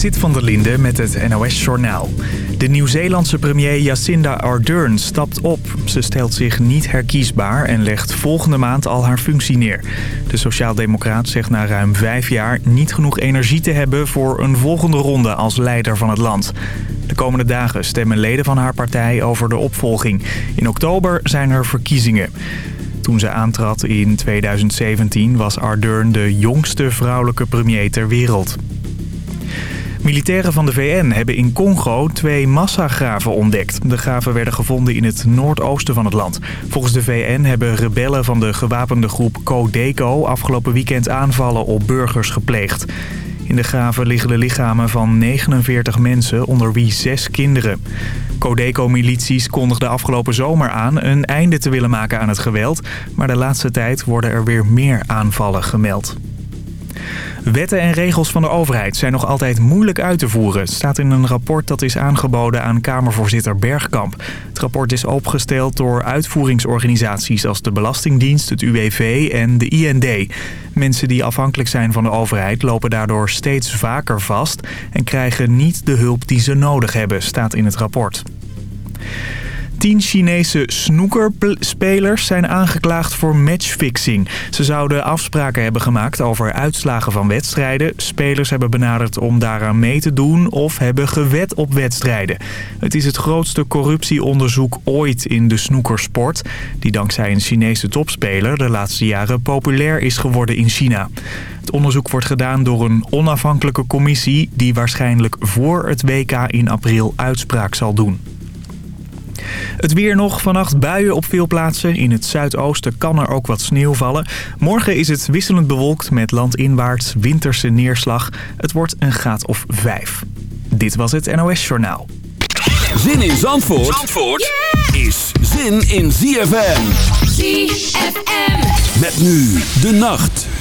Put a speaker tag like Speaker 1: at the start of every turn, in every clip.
Speaker 1: Zit van der Linde met het NOS-journaal. De Nieuw-Zeelandse premier Jacinda Ardern stapt op. Ze stelt zich niet herkiesbaar en legt volgende maand al haar functie neer. De sociaaldemocraat zegt na ruim vijf jaar niet genoeg energie te hebben... voor een volgende ronde als leider van het land. De komende dagen stemmen leden van haar partij over de opvolging. In oktober zijn er verkiezingen. Toen ze aantrad in 2017 was Ardern de jongste vrouwelijke premier ter wereld. Militairen van de VN hebben in Congo twee massagraven ontdekt. De graven werden gevonden in het noordoosten van het land. Volgens de VN hebben rebellen van de gewapende groep Codeco afgelopen weekend aanvallen op burgers gepleegd. In de graven liggen de lichamen van 49 mensen, onder wie zes kinderen. Codeco-milities kondigden afgelopen zomer aan een einde te willen maken aan het geweld. Maar de laatste tijd worden er weer meer aanvallen gemeld. Wetten en regels van de overheid zijn nog altijd moeilijk uit te voeren. Het staat in een rapport dat is aangeboden aan Kamervoorzitter Bergkamp. Het rapport is opgesteld door uitvoeringsorganisaties als de Belastingdienst, het UWV en de IND. Mensen die afhankelijk zijn van de overheid lopen daardoor steeds vaker vast... en krijgen niet de hulp die ze nodig hebben, staat in het rapport. Tien Chinese snoekerspelers zijn aangeklaagd voor matchfixing. Ze zouden afspraken hebben gemaakt over uitslagen van wedstrijden. Spelers hebben benaderd om daaraan mee te doen of hebben gewet op wedstrijden. Het is het grootste corruptieonderzoek ooit in de snoekersport... die dankzij een Chinese topspeler de laatste jaren populair is geworden in China. Het onderzoek wordt gedaan door een onafhankelijke commissie... die waarschijnlijk voor het WK in april uitspraak zal doen. Het weer nog. Vannacht buien op veel plaatsen. In het zuidoosten kan er ook wat sneeuw vallen. Morgen is het wisselend bewolkt met landinwaarts winterse neerslag. Het wordt een graad of vijf. Dit was het NOS Journaal.
Speaker 2: Zin in Zandvoort, Zandvoort is zin in ZFM. ZFM. Met nu de nacht.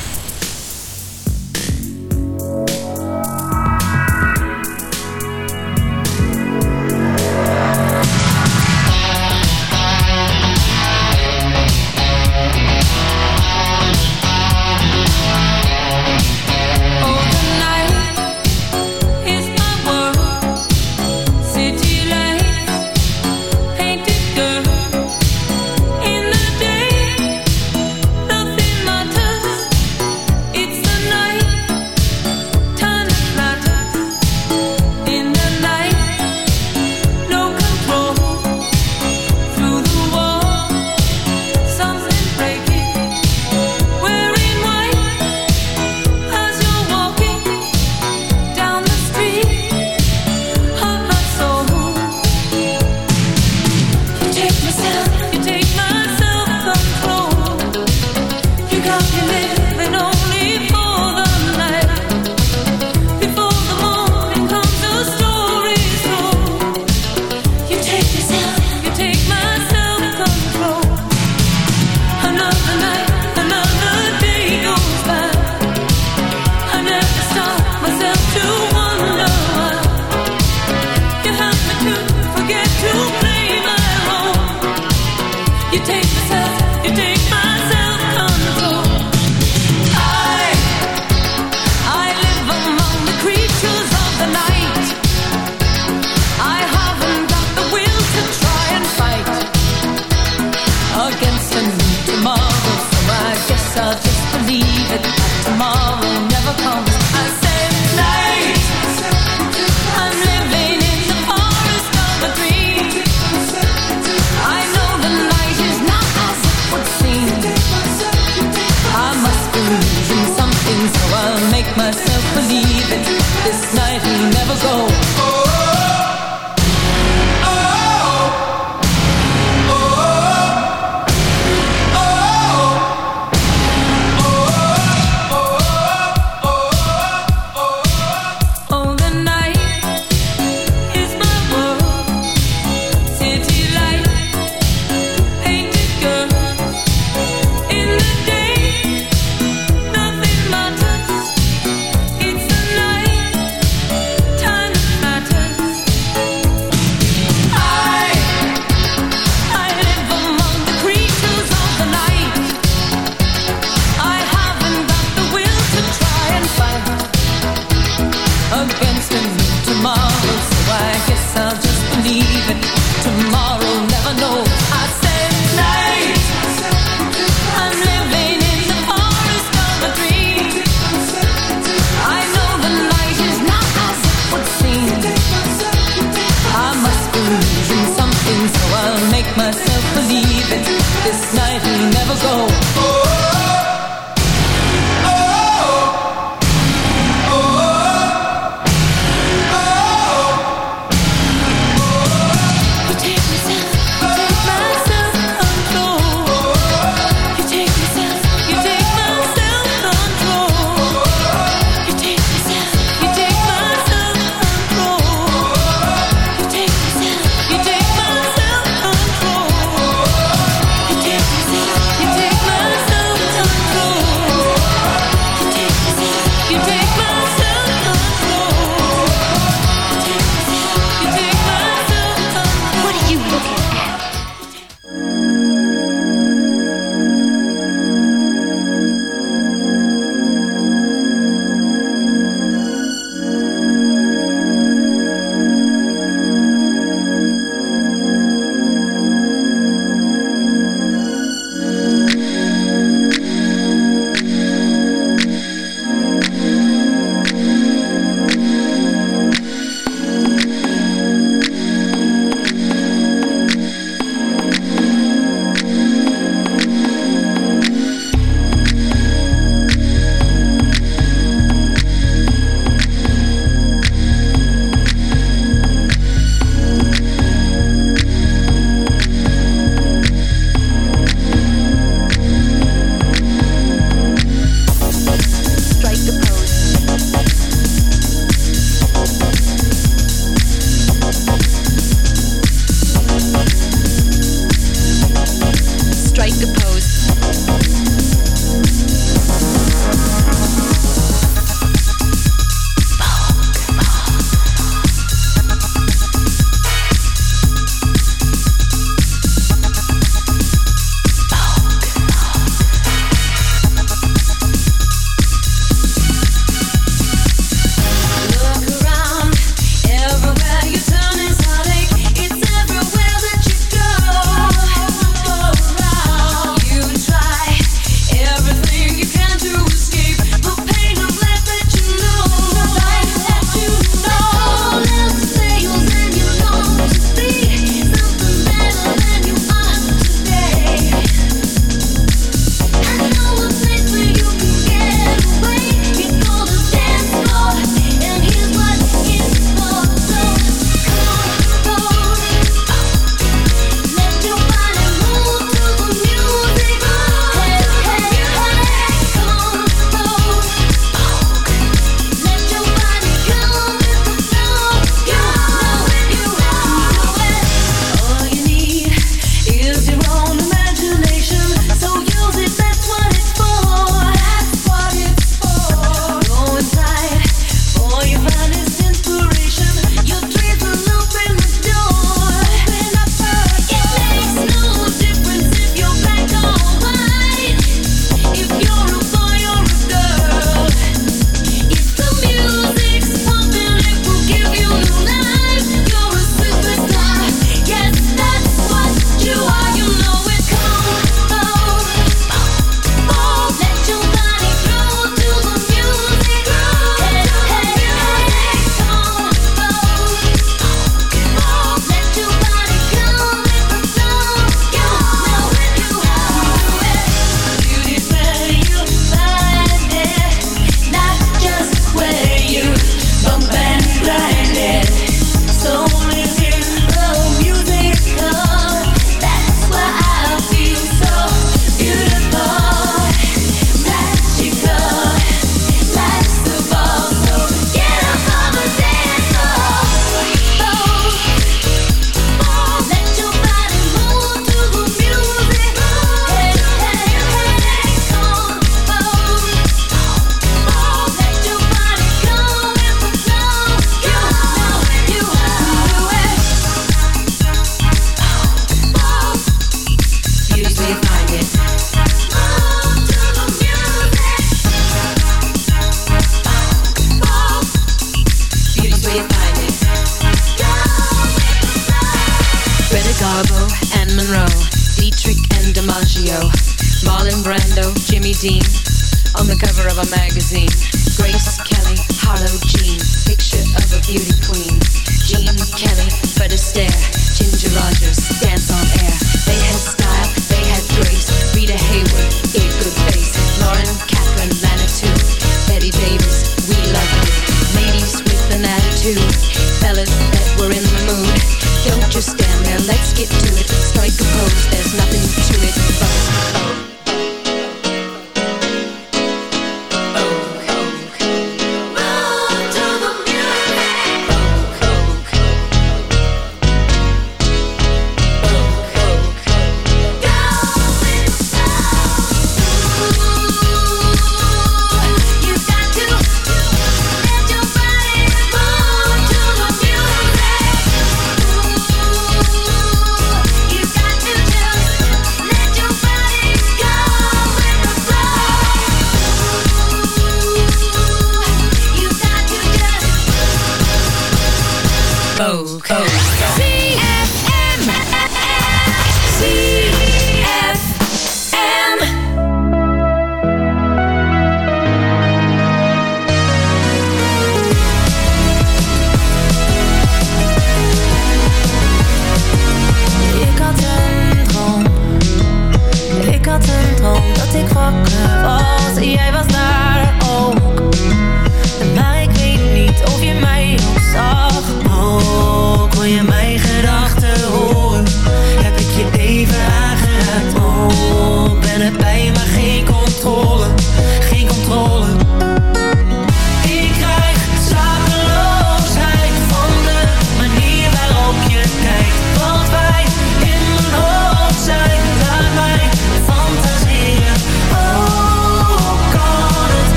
Speaker 3: Of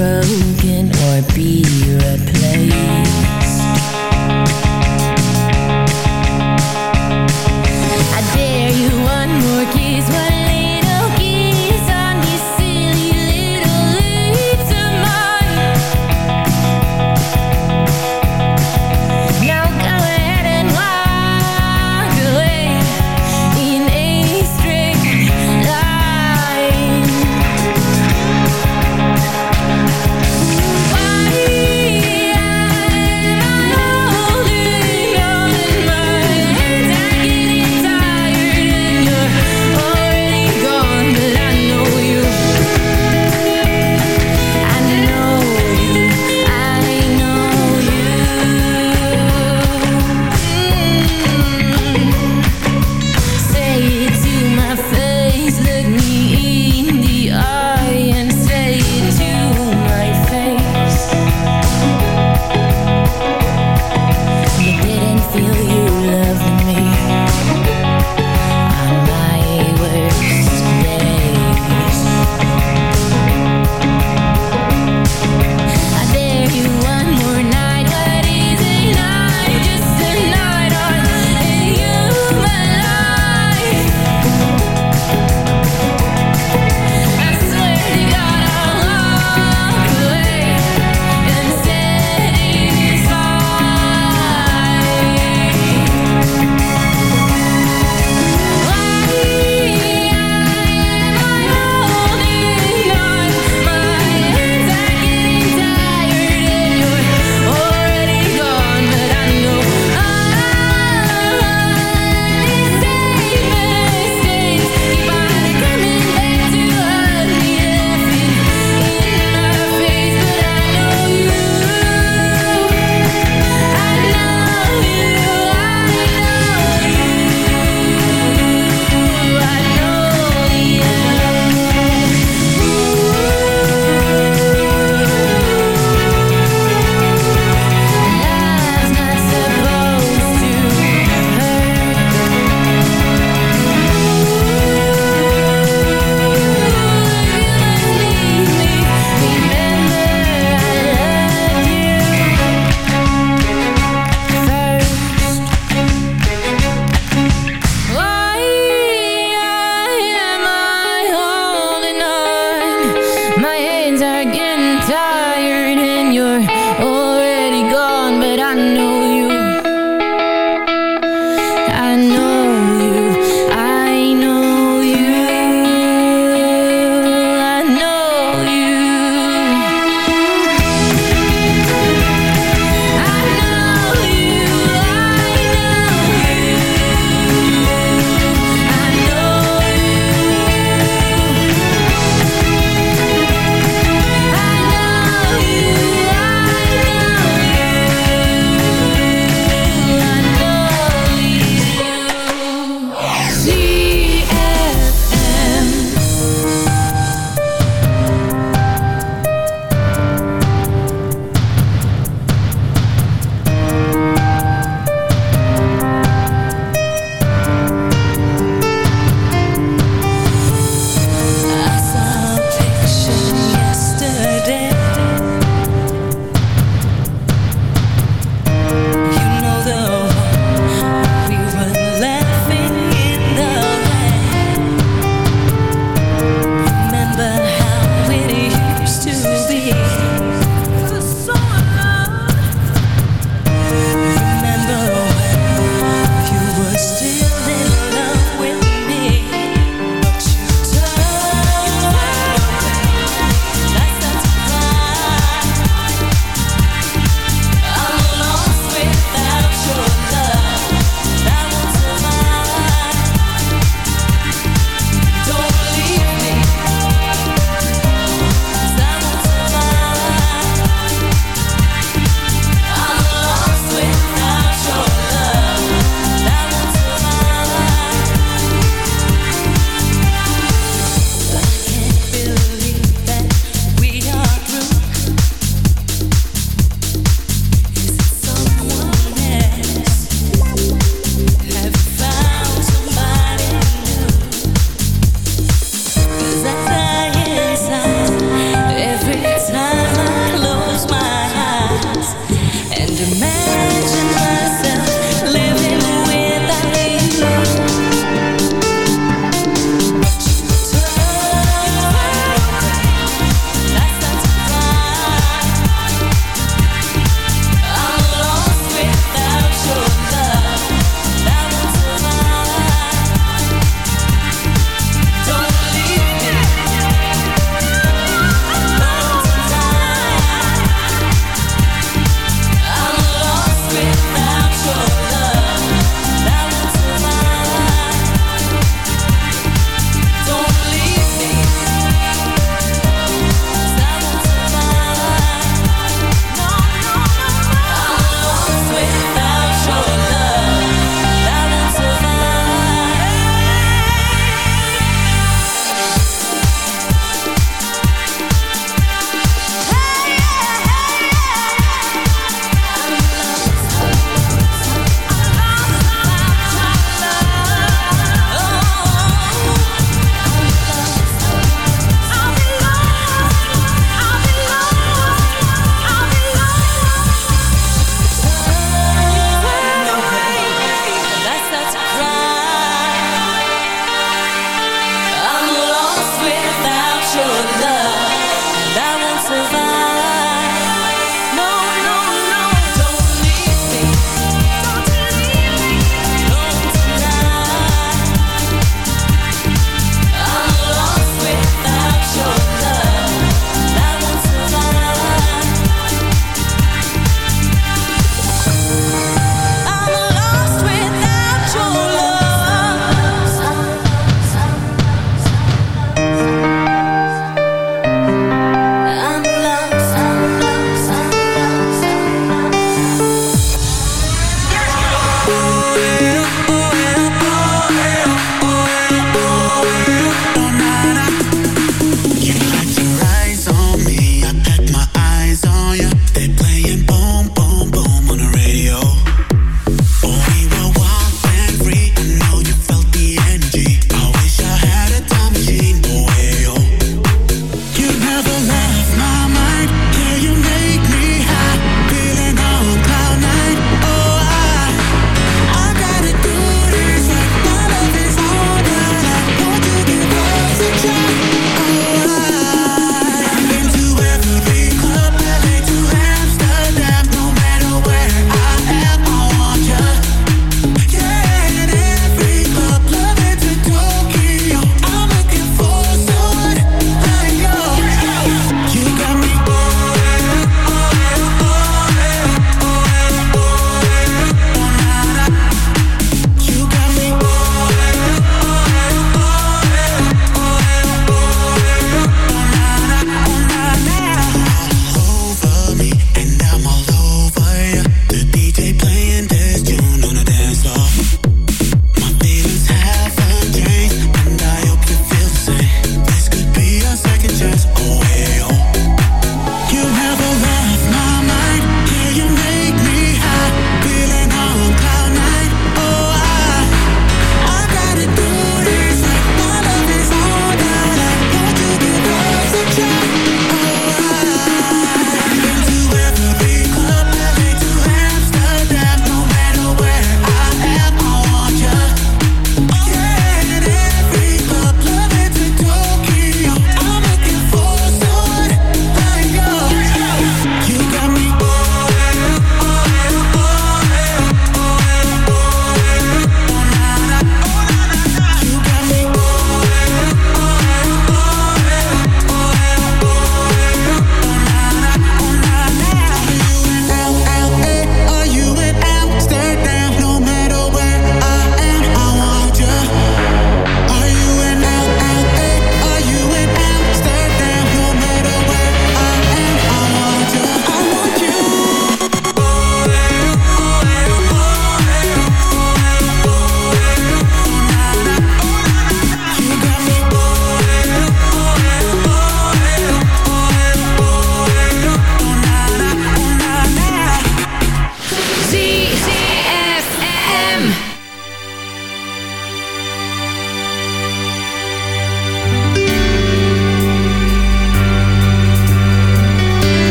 Speaker 4: broken or be replaced.